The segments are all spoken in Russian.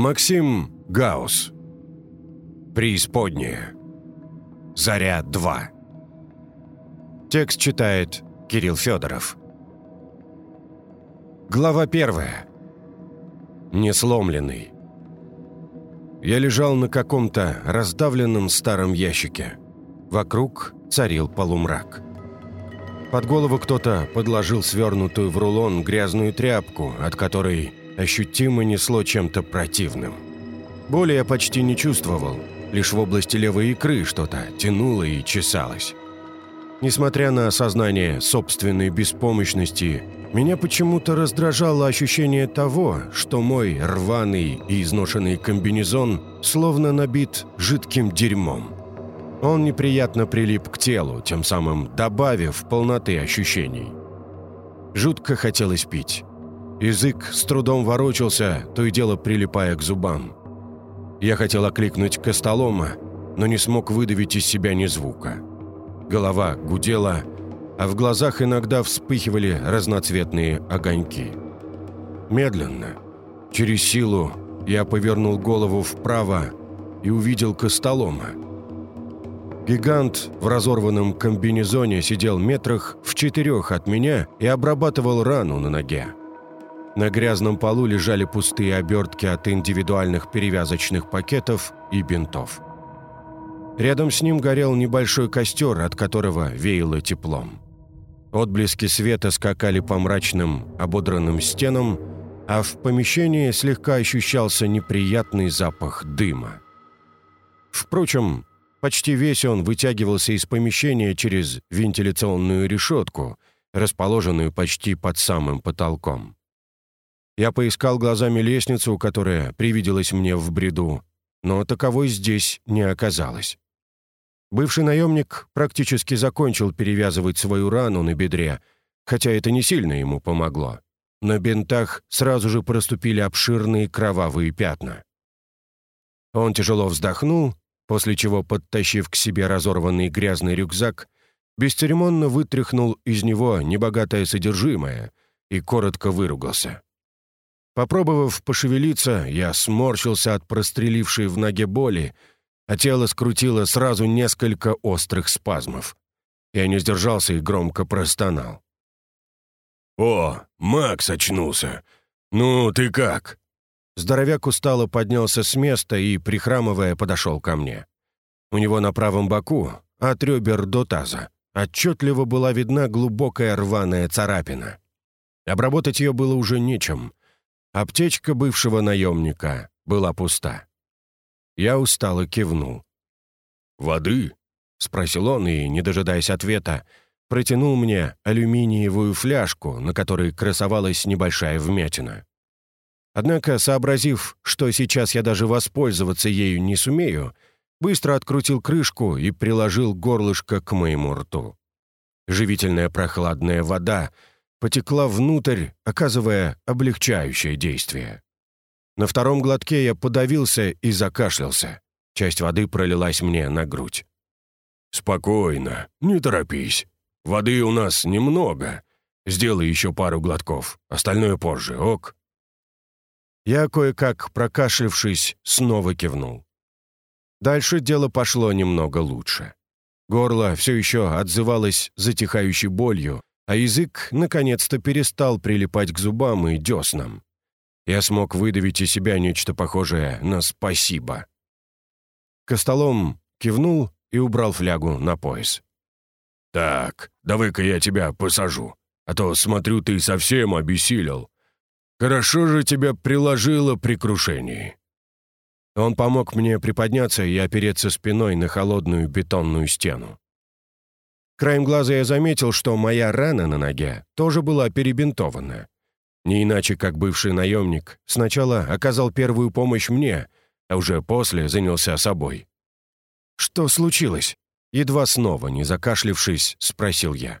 Максим Гаус. Преисподняя. Заря 2. Текст читает Кирилл Федоров. Глава первая. Несломленный. Я лежал на каком-то раздавленном старом ящике. Вокруг царил полумрак. Под голову кто-то подложил свернутую в рулон грязную тряпку, от которой ощутимо несло чем-то противным. Боли я почти не чувствовал, лишь в области левой икры что-то тянуло и чесалось. Несмотря на осознание собственной беспомощности, меня почему-то раздражало ощущение того, что мой рваный и изношенный комбинезон словно набит жидким дерьмом. Он неприятно прилип к телу, тем самым добавив полноты ощущений. Жутко хотелось пить. Язык с трудом ворочался, то и дело прилипая к зубам. Я хотел окликнуть Костолома, но не смог выдавить из себя ни звука. Голова гудела, а в глазах иногда вспыхивали разноцветные огоньки. Медленно, через силу, я повернул голову вправо и увидел Костолома. Гигант в разорванном комбинезоне сидел метрах в четырех от меня и обрабатывал рану на ноге. На грязном полу лежали пустые обертки от индивидуальных перевязочных пакетов и бинтов. Рядом с ним горел небольшой костер, от которого веяло теплом. Отблески света скакали по мрачным, ободранным стенам, а в помещении слегка ощущался неприятный запах дыма. Впрочем, почти весь он вытягивался из помещения через вентиляционную решетку, расположенную почти под самым потолком. Я поискал глазами лестницу, которая привиделась мне в бреду, но таковой здесь не оказалось. Бывший наемник практически закончил перевязывать свою рану на бедре, хотя это не сильно ему помогло. На бинтах сразу же проступили обширные кровавые пятна. Он тяжело вздохнул, после чего, подтащив к себе разорванный грязный рюкзак, бесцеремонно вытряхнул из него небогатое содержимое и коротко выругался. Попробовав пошевелиться, я сморщился от прострелившей в ноге боли, а тело скрутило сразу несколько острых спазмов. Я не сдержался и громко простонал. «О, Макс очнулся! Ну, ты как?» Здоровяк устало поднялся с места и, прихрамывая, подошел ко мне. У него на правом боку, от ребер до таза, отчетливо была видна глубокая рваная царапина. Обработать ее было уже нечем, Аптечка бывшего наемника была пуста. Я устало кивнул. «Воды?» — спросил он и, не дожидаясь ответа, протянул мне алюминиевую фляжку, на которой красовалась небольшая вмятина. Однако, сообразив, что сейчас я даже воспользоваться ею не сумею, быстро открутил крышку и приложил горлышко к моему рту. Живительная прохладная вода потекла внутрь, оказывая облегчающее действие. На втором глотке я подавился и закашлялся. Часть воды пролилась мне на грудь. «Спокойно, не торопись. Воды у нас немного. Сделай еще пару глотков, остальное позже, ок?» Я, кое-как прокашлявшись, снова кивнул. Дальше дело пошло немного лучше. Горло все еще отзывалось затихающей болью, а язык наконец-то перестал прилипать к зубам и деснам. Я смог выдавить из себя нечто похожее на «спасибо». Костолом кивнул и убрал флягу на пояс. «Так, давай-ка я тебя посажу, а то, смотрю, ты совсем обессилел. Хорошо же тебя приложило при крушении». Он помог мне приподняться и опереться спиной на холодную бетонную стену. Краем глаза я заметил, что моя рана на ноге тоже была перебинтована. Не иначе, как бывший наемник, сначала оказал первую помощь мне, а уже после занялся собой. «Что случилось?» Едва снова, не закашлившись, спросил я.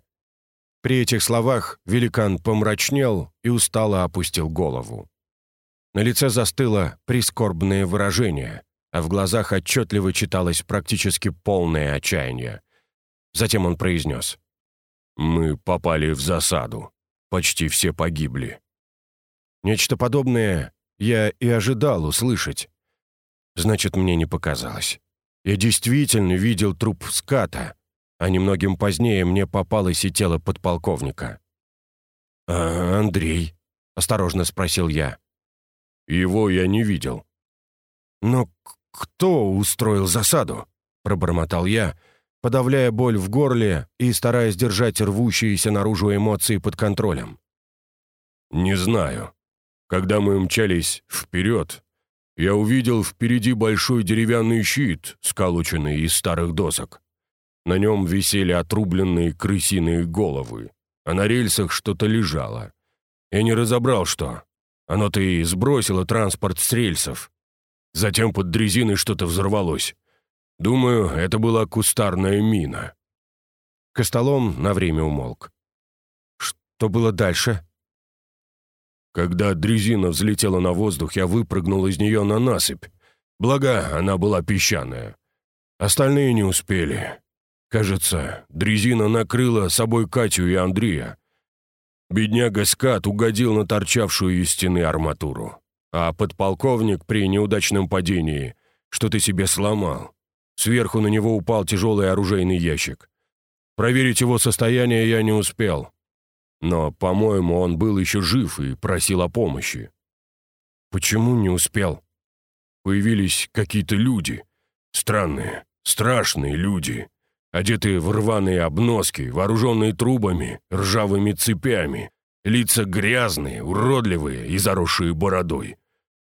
При этих словах великан помрачнел и устало опустил голову. На лице застыло прискорбное выражение, а в глазах отчетливо читалось практически полное отчаяние. Затем он произнес. «Мы попали в засаду. Почти все погибли». Нечто подобное я и ожидал услышать. Значит, мне не показалось. Я действительно видел труп ската, а немногим позднее мне попалось и тело подполковника. «А Андрей?» — осторожно спросил я. «Его я не видел». «Но кто устроил засаду?» — пробормотал я, подавляя боль в горле и стараясь держать рвущиеся наружу эмоции под контролем. «Не знаю. Когда мы мчались вперед, я увидел впереди большой деревянный щит, сколоченный из старых досок. На нем висели отрубленные крысиные головы, а на рельсах что-то лежало. Я не разобрал, что. Оно-то и сбросило транспорт с рельсов. Затем под дрезиной что-то взорвалось. Думаю, это была кустарная мина. Костолом на время умолк. Что было дальше? Когда дрезина взлетела на воздух, я выпрыгнул из нее на насыпь. Благо, она была песчаная. Остальные не успели. Кажется, дрезина накрыла собой Катю и Андрея. Бедняга Скат угодил на торчавшую из стены арматуру. А подполковник при неудачном падении что-то себе сломал. Сверху на него упал тяжелый оружейный ящик. Проверить его состояние я не успел. Но, по-моему, он был еще жив и просил о помощи. Почему не успел? Появились какие-то люди. Странные, страшные люди. Одетые в рваные обноски, вооруженные трубами, ржавыми цепями. Лица грязные, уродливые и заросшие бородой.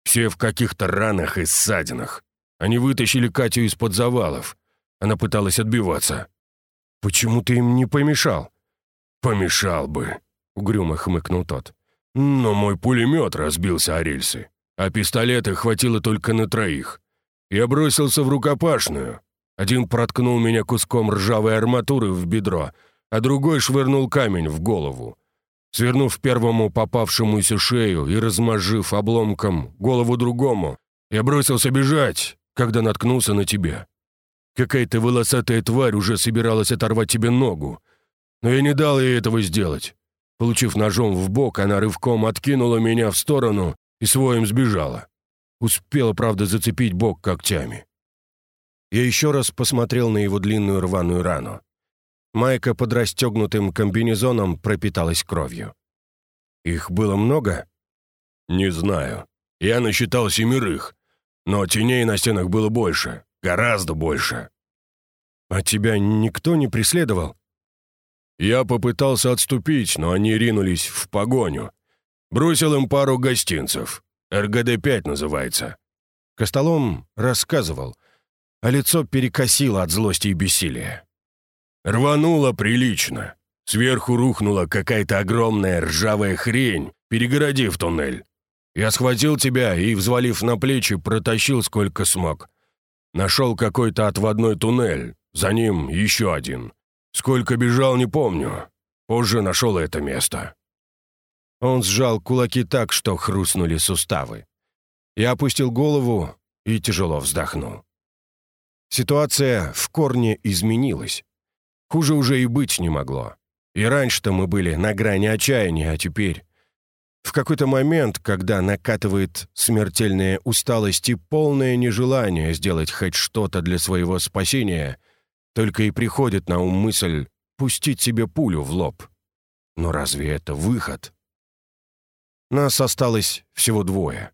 Все в каких-то ранах и ссадинах. Они вытащили Катю из-под завалов. Она пыталась отбиваться. «Почему ты им не помешал?» «Помешал бы», — угрюмо хмыкнул тот. «Но мой пулемет разбился о рельсы, а пистолета хватило только на троих. Я бросился в рукопашную. Один проткнул меня куском ржавой арматуры в бедро, а другой швырнул камень в голову. Свернув первому попавшемуся шею и размозжив обломком голову другому, я бросился бежать, когда наткнулся на тебя. Какая-то волосатая тварь уже собиралась оторвать тебе ногу, но я не дал ей этого сделать. Получив ножом в бок, она рывком откинула меня в сторону и своим сбежала. Успела, правда, зацепить бок когтями. Я еще раз посмотрел на его длинную рваную рану. Майка под расстегнутым комбинезоном пропиталась кровью. «Их было много?» «Не знаю. Я насчитал семерых. Но теней на стенах было больше. Гораздо больше». «А тебя никто не преследовал?» Я попытался отступить, но они ринулись в погоню. Бросил им пару гостинцев. РГД-5 называется. Костолом рассказывал, а лицо перекосило от злости и бессилия. Рвануло прилично. Сверху рухнула какая-то огромная ржавая хрень, перегородив туннель. Я схватил тебя и, взвалив на плечи, протащил сколько смог. Нашел какой-то отводной туннель, за ним еще один. Сколько бежал, не помню. Позже нашел это место». Он сжал кулаки так, что хрустнули суставы. Я опустил голову и тяжело вздохнул. Ситуация в корне изменилась. Хуже уже и быть не могло. И раньше-то мы были на грани отчаяния, а теперь... В какой-то момент, когда накатывает смертельная усталость и полное нежелание сделать хоть что-то для своего спасения, только и приходит на ум мысль пустить себе пулю в лоб. Но разве это выход? Нас осталось всего двое.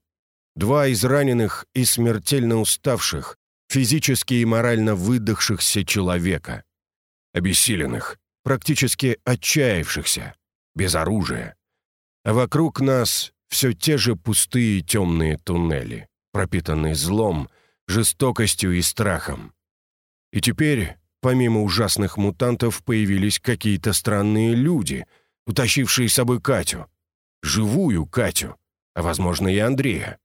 Два из раненых и смертельно уставших, физически и морально выдохшихся человека. Обессиленных, практически отчаявшихся, без оружия. А вокруг нас все те же пустые темные туннели, пропитанные злом, жестокостью и страхом. И теперь Помимо ужасных мутантов появились какие-то странные люди, утащившие с собой Катю. Живую Катю, а, возможно, и Андрея.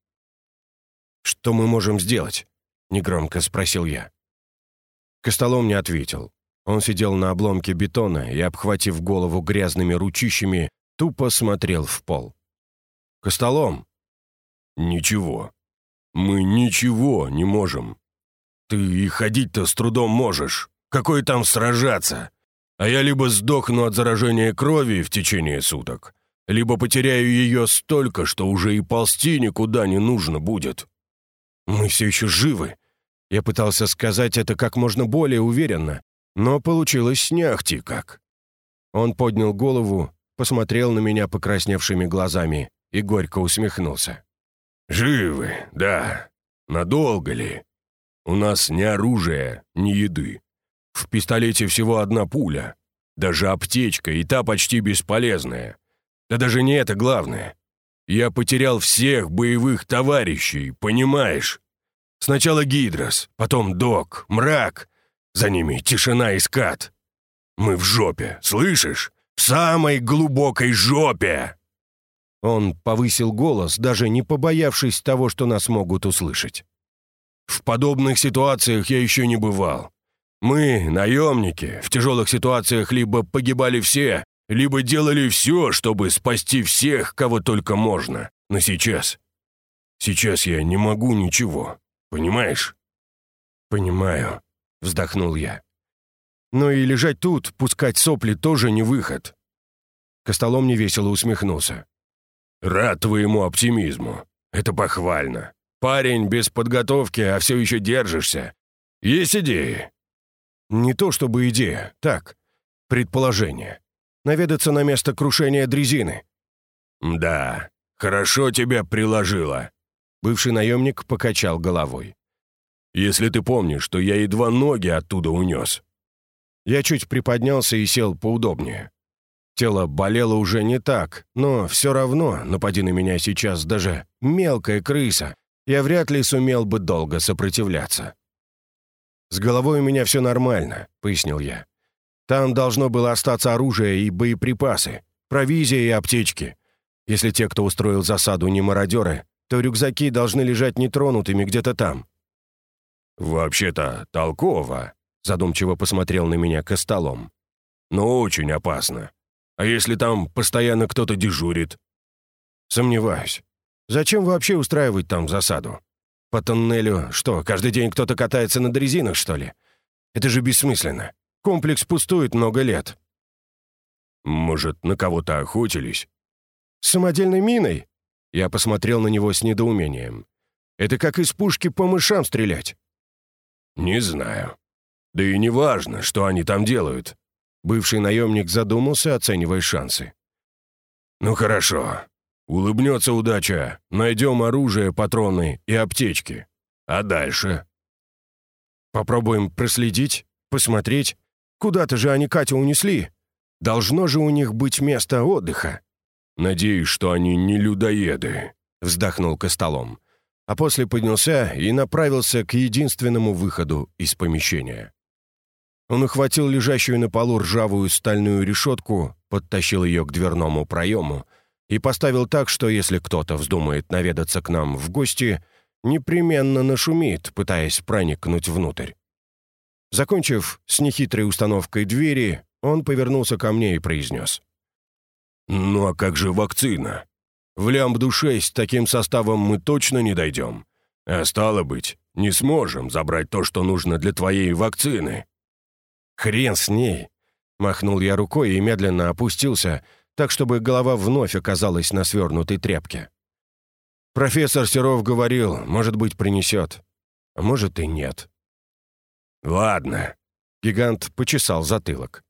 «Что мы можем сделать?» — негромко спросил я. Костолом не ответил. Он сидел на обломке бетона и, обхватив голову грязными ручищами, тупо смотрел в пол. «Костолом!» «Ничего. Мы ничего не можем. Ты и ходить-то с трудом можешь. Какой там сражаться? А я либо сдохну от заражения крови в течение суток, либо потеряю ее столько, что уже и ползти никуда не нужно будет». «Мы все еще живы». Я пытался сказать это как можно более уверенно, но получилось не как. Он поднял голову, посмотрел на меня покрасневшими глазами и горько усмехнулся. «Живы, да. Надолго ли? У нас ни оружия, ни еды. В пистолете всего одна пуля. Даже аптечка, и та почти бесполезная. Да даже не это главное. Я потерял всех боевых товарищей, понимаешь? Сначала Гидрос, потом Док, Мрак. За ними тишина и скат. Мы в жопе, слышишь? Самой глубокой жопе!» Он повысил голос, даже не побоявшись того, что нас могут услышать. «В подобных ситуациях я еще не бывал. Мы, наемники, в тяжелых ситуациях либо погибали все, либо делали все, чтобы спасти всех, кого только можно. Но сейчас... Сейчас я не могу ничего. Понимаешь?» «Понимаю», — вздохнул я. «Но и лежать тут, пускать сопли, тоже не выход». Костолом невесело усмехнулся. «Рад твоему оптимизму. Это похвально. Парень без подготовки, а все еще держишься. Есть идеи?» «Не то чтобы идея, так, предположение. Наведаться на место крушения дрезины». «Да, хорошо тебя приложило». Бывший наемник покачал головой. «Если ты помнишь, что я едва ноги оттуда унес». Я чуть приподнялся и сел поудобнее. Тело болело уже не так, но все равно, напади на меня сейчас даже мелкая крыса, я вряд ли сумел бы долго сопротивляться. «С головой у меня все нормально», — пояснил я. «Там должно было остаться оружие и боеприпасы, провизия и аптечки. Если те, кто устроил засаду, не мародеры, то рюкзаки должны лежать нетронутыми где-то там». «Вообще-то толково», — задумчиво посмотрел на меня Костолом. «Но очень опасно. А если там постоянно кто-то дежурит?» «Сомневаюсь. Зачем вообще устраивать там засаду? По тоннелю что, каждый день кто-то катается на дрезинах, что ли? Это же бессмысленно. Комплекс пустует много лет». «Может, на кого-то охотились?» «С самодельной миной?» Я посмотрел на него с недоумением. «Это как из пушки по мышам стрелять». «Не знаю. Да и не важно, что они там делают. Бывший наемник задумался, оценивая шансы. «Ну хорошо. Улыбнется удача. Найдем оружие, патроны и аптечки. А дальше?» «Попробуем проследить, посмотреть. Куда-то же они Катю унесли. Должно же у них быть место отдыха». «Надеюсь, что они не людоеды», — вздохнул Костолом, а после поднялся и направился к единственному выходу из помещения. Он ухватил лежащую на полу ржавую стальную решетку, подтащил ее к дверному проему и поставил так, что если кто-то вздумает наведаться к нам в гости, непременно нашумит, пытаясь проникнуть внутрь. Закончив с нехитрой установкой двери, он повернулся ко мне и произнес. «Ну а как же вакцина? В Лямбду-6 таким составом мы точно не дойдем. А стало быть, не сможем забрать то, что нужно для твоей вакцины». «Хрен с ней!» Махнул я рукой и медленно опустился, так, чтобы голова вновь оказалась на свернутой тряпке. Профессор Серов говорил, может быть, принесет. А может и нет. «Ладно», — гигант почесал затылок.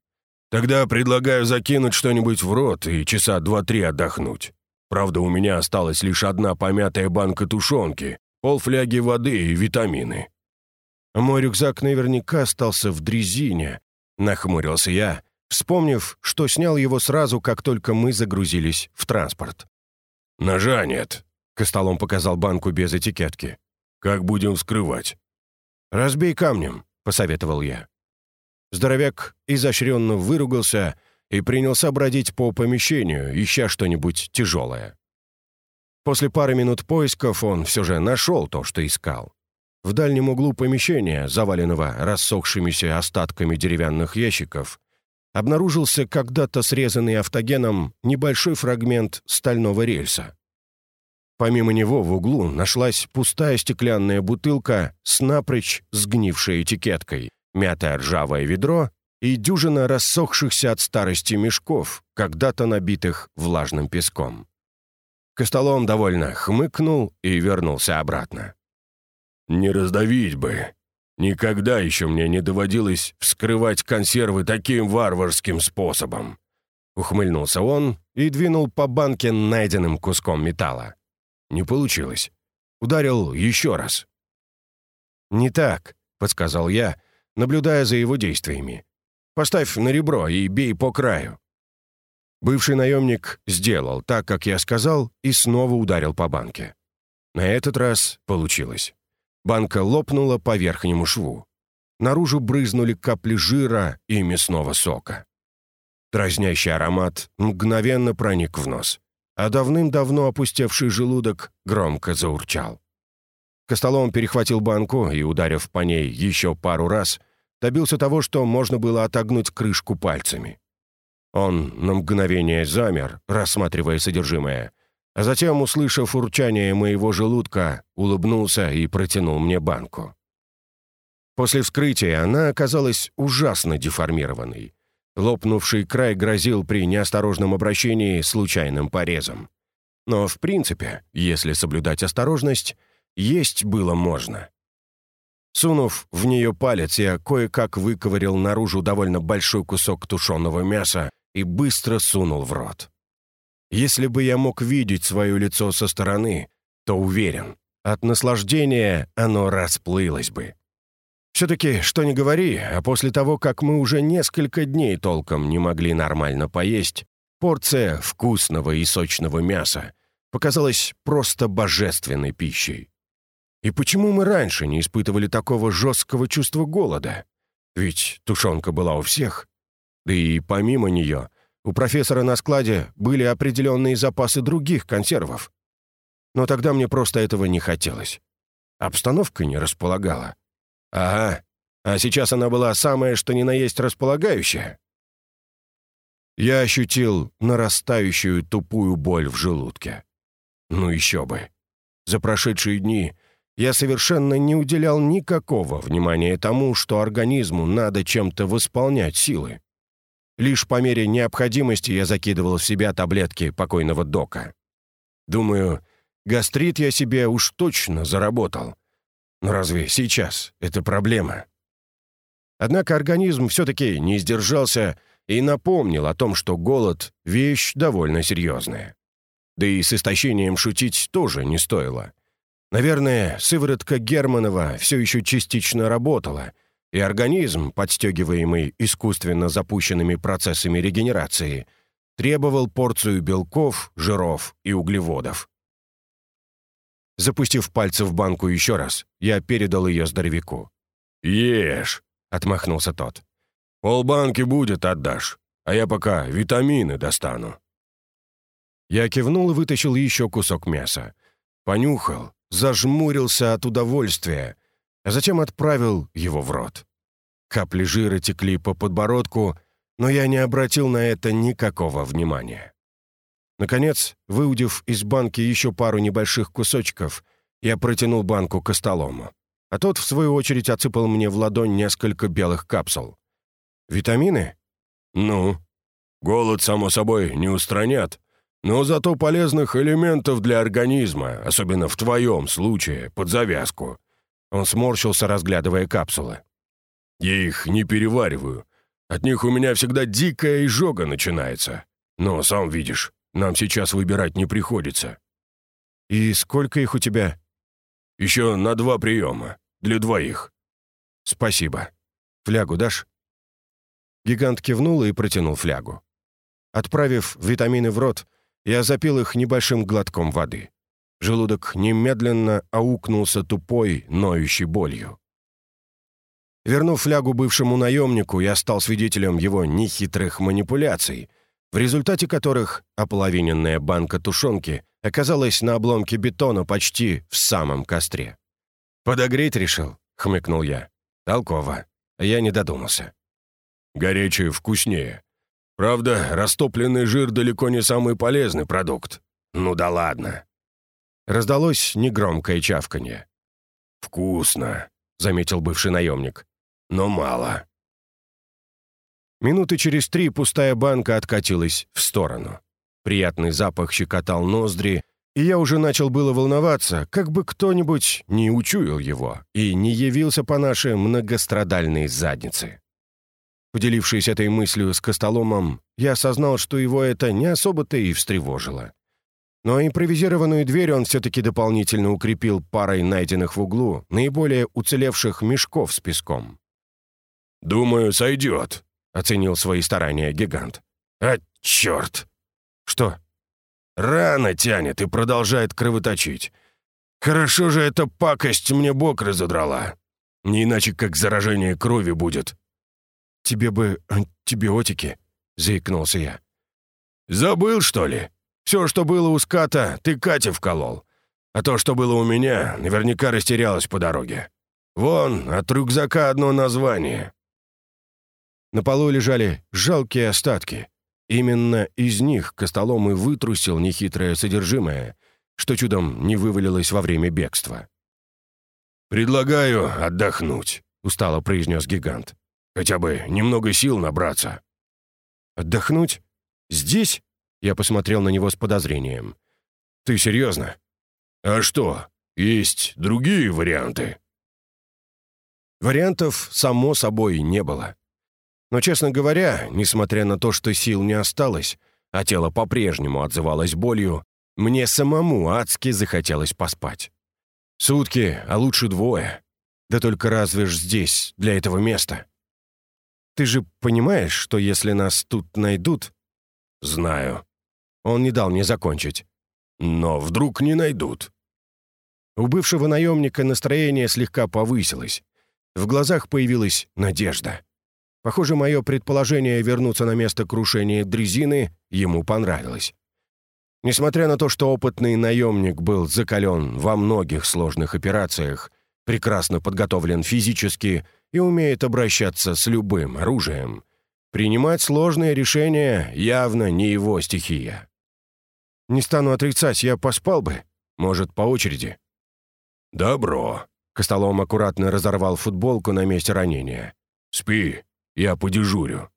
«Тогда предлагаю закинуть что-нибудь в рот и часа два-три отдохнуть. Правда, у меня осталась лишь одна помятая банка тушенки, полфляги воды и витамины. Мой рюкзак наверняка остался в дрезине, нахмурился я, вспомнив, что снял его сразу, как только мы загрузились в транспорт. «Ножа нет», — Костолом показал банку без этикетки. «Как будем вскрывать?» «Разбей камнем», — посоветовал я. Здоровяк изощренно выругался и принялся бродить по помещению, ища что-нибудь тяжелое. После пары минут поисков он все же нашел то, что искал. В дальнем углу помещения, заваленного рассохшимися остатками деревянных ящиков, обнаружился когда-то срезанный автогеном небольшой фрагмент стального рельса. Помимо него в углу нашлась пустая стеклянная бутылка с напрочь сгнившей этикеткой, мятое ржавое ведро и дюжина рассохшихся от старости мешков, когда-то набитых влажным песком. Костолом довольно хмыкнул и вернулся обратно. «Не раздавить бы. Никогда еще мне не доводилось вскрывать консервы таким варварским способом». Ухмыльнулся он и двинул по банке найденным куском металла. Не получилось. Ударил еще раз. «Не так», — подсказал я, наблюдая за его действиями. «Поставь на ребро и бей по краю». Бывший наемник сделал так, как я сказал, и снова ударил по банке. На этот раз получилось. Банка лопнула по верхнему шву. Наружу брызнули капли жира и мясного сока. Дразнящий аромат мгновенно проник в нос, а давным-давно опустевший желудок громко заурчал. Костолом перехватил банку и, ударив по ней еще пару раз, добился того, что можно было отогнуть крышку пальцами. Он на мгновение замер, рассматривая содержимое, а затем, услышав урчание моего желудка, улыбнулся и протянул мне банку. После вскрытия она оказалась ужасно деформированной. Лопнувший край грозил при неосторожном обращении случайным порезом. Но, в принципе, если соблюдать осторожность, есть было можно. Сунув в нее палец, я кое-как выковырял наружу довольно большой кусок тушеного мяса и быстро сунул в рот. Если бы я мог видеть свое лицо со стороны, то уверен, от наслаждения оно расплылось бы. Все-таки, что ни говори, а после того, как мы уже несколько дней толком не могли нормально поесть, порция вкусного и сочного мяса показалась просто божественной пищей. И почему мы раньше не испытывали такого жесткого чувства голода? Ведь тушенка была у всех. Да и помимо нее, у профессора на складе были определенные запасы других консервов. Но тогда мне просто этого не хотелось. Обстановка не располагала. Ага, а сейчас она была самая что ни на есть располагающая. Я ощутил нарастающую тупую боль в желудке. Ну еще бы. За прошедшие дни я совершенно не уделял никакого внимания тому, что организму надо чем-то восполнять силы. Лишь по мере необходимости я закидывал в себя таблетки покойного дока. Думаю, гастрит я себе уж точно заработал. Но разве сейчас это проблема? Однако организм все-таки не сдержался и напомнил о том, что голод — вещь довольно серьезная. Да и с истощением шутить тоже не стоило. Наверное, сыворотка Германова все еще частично работала, и организм, подстегиваемый искусственно запущенными процессами регенерации, требовал порцию белков, жиров и углеводов. Запустив пальцы в банку еще раз, я передал ее здоровяку. «Ешь!» — отмахнулся тот. «Полбанки будет отдашь, а я пока витамины достану». Я кивнул и вытащил еще кусок мяса. Понюхал, зажмурился от удовольствия, а затем отправил его в рот. Капли жира текли по подбородку, но я не обратил на это никакого внимания. Наконец, выудив из банки еще пару небольших кусочков, я протянул банку к столому, а тот, в свою очередь, отсыпал мне в ладонь несколько белых капсул. «Витамины?» «Ну, голод, само собой, не устранят, но зато полезных элементов для организма, особенно в твоем случае, под завязку». Он сморщился, разглядывая капсулы. «Я их не перевариваю. От них у меня всегда дикая изжога начинается. Но, сам видишь, нам сейчас выбирать не приходится». «И сколько их у тебя?» «Еще на два приема. Для двоих». «Спасибо. Флягу дашь?» Гигант кивнул и протянул флягу. Отправив витамины в рот, я запил их небольшим глотком воды. Желудок немедленно аукнулся тупой, ноющей болью. Вернув флягу бывшему наемнику, я стал свидетелем его нехитрых манипуляций, в результате которых ополовиненная банка тушенки оказалась на обломке бетона почти в самом костре. «Подогреть решил?» — хмыкнул я. «Толково. Я не додумался». «Горячее вкуснее. Правда, растопленный жир далеко не самый полезный продукт. Ну да ладно». Раздалось негромкое чавканье. «Вкусно», — заметил бывший наемник. «Но мало». Минуты через три пустая банка откатилась в сторону. Приятный запах щекотал ноздри, и я уже начал было волноваться, как бы кто-нибудь не учуял его и не явился по нашей многострадальной заднице. Поделившись этой мыслью с Костоломом, я осознал, что его это не особо-то и встревожило. Но импровизированную дверь он все-таки дополнительно укрепил парой найденных в углу наиболее уцелевших мешков с песком. «Думаю, сойдет», — оценил свои старания гигант. «А, черт!» «Что?» «Рано тянет и продолжает кровоточить. Хорошо же эта пакость мне бок разодрала. Не иначе, как заражение крови будет». «Тебе бы антибиотики», — заикнулся я. «Забыл, что ли? Все, что было у ската, ты Кате вколол. А то, что было у меня, наверняка растерялось по дороге. Вон, от рюкзака одно название». На полу лежали жалкие остатки. Именно из них Костолом и вытрусил нехитрое содержимое, что чудом не вывалилось во время бегства. «Предлагаю отдохнуть», — устало произнес гигант. «Хотя бы немного сил набраться». «Отдохнуть? Здесь?» — я посмотрел на него с подозрением. «Ты серьезно?» «А что, есть другие варианты?» Вариантов, само собой, не было. Но, честно говоря, несмотря на то, что сил не осталось, а тело по-прежнему отзывалось болью, мне самому адски захотелось поспать. Сутки, а лучше двое. Да только разве ж здесь, для этого места? Ты же понимаешь, что если нас тут найдут... Знаю. Он не дал мне закончить. Но вдруг не найдут. У бывшего наемника настроение слегка повысилось. В глазах появилась надежда. Похоже, мое предположение вернуться на место крушения дрезины ему понравилось. Несмотря на то, что опытный наемник был закален во многих сложных операциях, прекрасно подготовлен физически и умеет обращаться с любым оружием, принимать сложные решения явно не его стихия. Не стану отрицать, я поспал бы. Может, по очереди. «Добро», — Костолом аккуратно разорвал футболку на месте ранения. «Спи, я подежурю».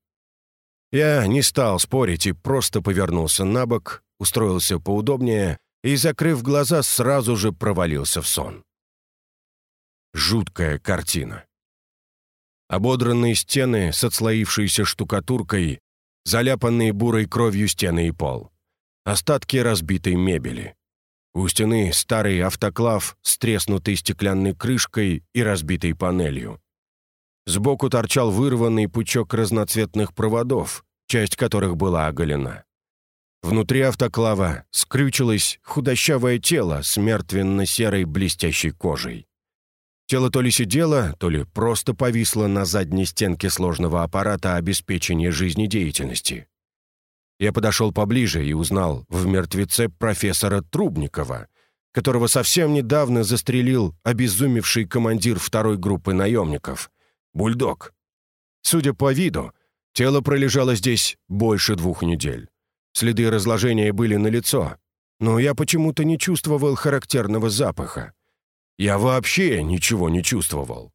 Я не стал спорить и просто повернулся на бок, устроился поудобнее и, закрыв глаза, сразу же провалился в сон. Жуткая картина. Ободранные стены с отслоившейся штукатуркой, заляпанные бурой кровью стены и пол. Остатки разбитой мебели. У стены старый автоклав с треснутой стеклянной крышкой и разбитой панелью. Сбоку торчал вырванный пучок разноцветных проводов, часть которых была оголена. Внутри автоклава скрючилось худощавое тело с мертвенно-серой блестящей кожей. Тело то ли сидело, то ли просто повисло на задней стенке сложного аппарата обеспечения жизнедеятельности. Я подошел поближе и узнал в мертвеце профессора Трубникова, которого совсем недавно застрелил обезумевший командир второй группы наемников, бульдог. Судя по виду, тело пролежало здесь больше двух недель. Следы разложения были налицо, но я почему-то не чувствовал характерного запаха. Я вообще ничего не чувствовал.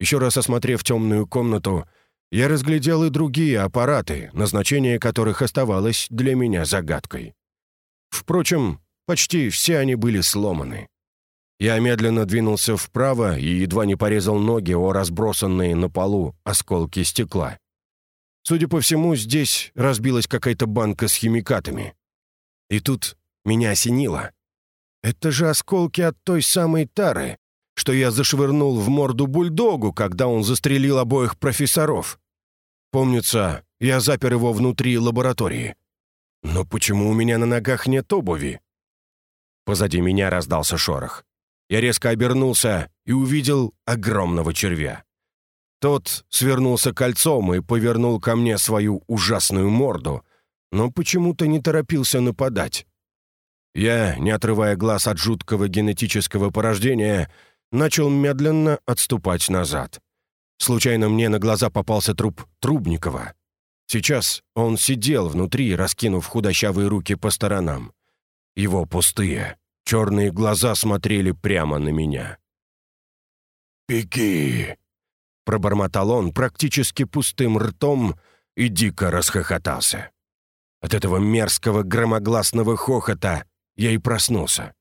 Еще раз осмотрев темную комнату, я разглядел и другие аппараты, назначение которых оставалось для меня загадкой. Впрочем, почти все они были сломаны. Я медленно двинулся вправо и едва не порезал ноги о разбросанные на полу осколки стекла. Судя по всему, здесь разбилась какая-то банка с химикатами. И тут меня осенило. Это же осколки от той самой тары, что я зашвырнул в морду бульдогу, когда он застрелил обоих профессоров. Помнится, я запер его внутри лаборатории. Но почему у меня на ногах нет обуви? Позади меня раздался шорох. Я резко обернулся и увидел огромного червя. Тот свернулся кольцом и повернул ко мне свою ужасную морду, но почему-то не торопился нападать. Я, не отрывая глаз от жуткого генетического порождения, начал медленно отступать назад. Случайно мне на глаза попался труп Трубникова. Сейчас он сидел внутри, раскинув худощавые руки по сторонам. Его пустые, Черные глаза смотрели прямо на меня. «Беги!» Пробормотал он практически пустым ртом, и дико расхохотался. От этого мерзкого громогласного хохота я и проснулся.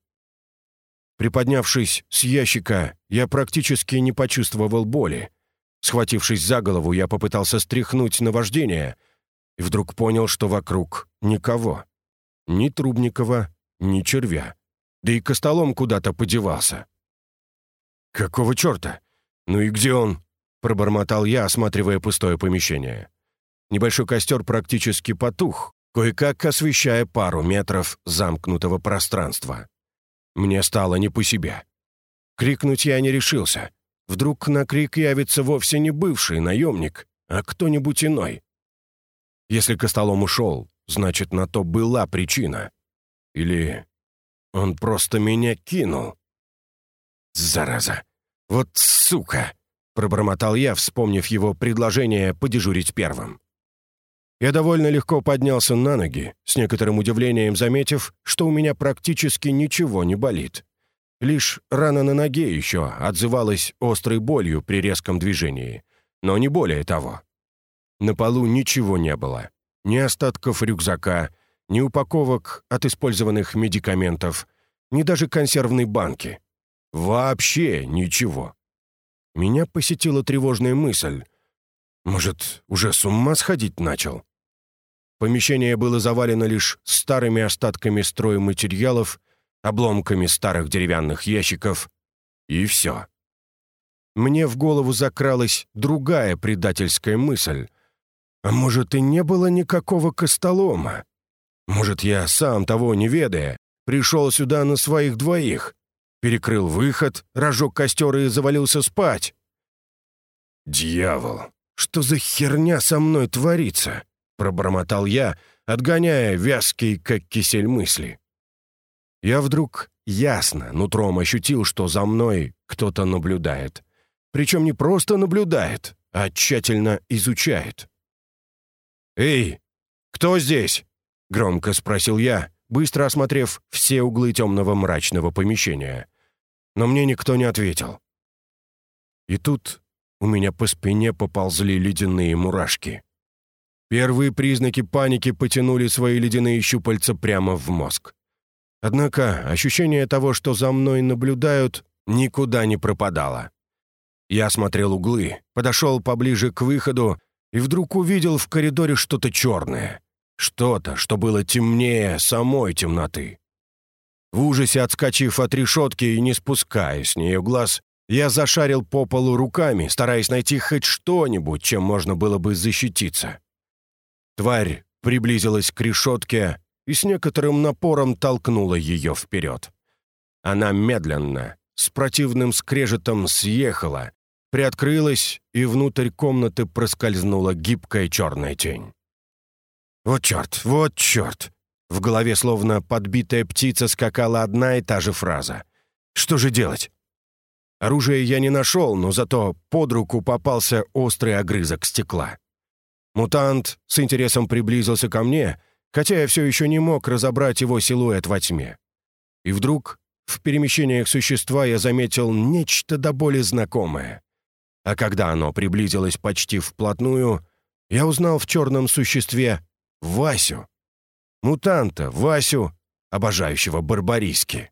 Приподнявшись с ящика, я практически не почувствовал боли. Схватившись за голову, я попытался стряхнуть наваждение и вдруг понял, что вокруг никого. Ни Трубникова, ни червя. Да и костолом куда-то подевался. «Какого черта? Ну и где он?» — пробормотал я, осматривая пустое помещение. Небольшой костер практически потух, кое-как освещая пару метров замкнутого пространства. Мне стало не по себе. Крикнуть я не решился. Вдруг на крик явится вовсе не бывший наемник, а кто-нибудь иной. Если Костолом ушел, значит, на то была причина. Или он просто меня кинул. Зараза! Вот сука! Пробормотал я, вспомнив его предложение подежурить первым. Я довольно легко поднялся на ноги, с некоторым удивлением заметив, что у меня практически ничего не болит. Лишь рана на ноге еще отзывалась острой болью при резком движении, но не более того. На полу ничего не было. Ни остатков рюкзака, ни упаковок от использованных медикаментов, ни даже консервной банки. Вообще ничего. Меня посетила тревожная мысль — может, уже с ума сходить начал? Помещение было завалено лишь старыми остатками стройматериалов, обломками старых деревянных ящиков, и все. Мне в голову закралась другая предательская мысль. А может, и не было никакого костолома? Может, я, сам того не ведая, пришел сюда на своих двоих, перекрыл выход, разжег костер и завалился спать? Дьявол! «Что за херня со мной творится?» — пробормотал я, отгоняя вязкие, как кисель мысли. Я вдруг ясно, нутром ощутил, что за мной кто-то наблюдает. Причем не просто наблюдает, а тщательно изучает. «Эй, кто здесь?» — громко спросил я, быстро осмотрев все углы темного мрачного помещения. Но мне никто не ответил. И тут у меня по спине поползли ледяные мурашки. Первые признаки паники потянули свои ледяные щупальца прямо в мозг. Однако ощущение того, что за мной наблюдают, никуда не пропадало. Я смотрел углы, подошел поближе к выходу и вдруг увидел в коридоре что-то черное. Что-то, что было темнее самой темноты. В ужасе отскочив от решетки и не спуская с нее глаз, я зашарил по полу руками, стараясь найти хоть что-нибудь, чем можно было бы защититься. Тварь приблизилась к решетке и с некоторым напором толкнула ее вперед. Она медленно, с противным скрежетом съехала, приоткрылась, и внутрь комнаты проскользнула гибкая черная тень. «Вот черт, вот черт!» В голове словно подбитая птица скакала одна и та же фраза. «Что же делать? Оружия я не нашел, но зато под руку попался острый огрызок стекла. Мутант с интересом приблизился ко мне, хотя я все еще не мог разобрать его силуэт во тьме. И вдруг в перемещениях существа я заметил нечто до боли знакомое. А когда оно приблизилось почти вплотную, я узнал в черном существе Васю. Мутанта, Васю, обожающего барбариски.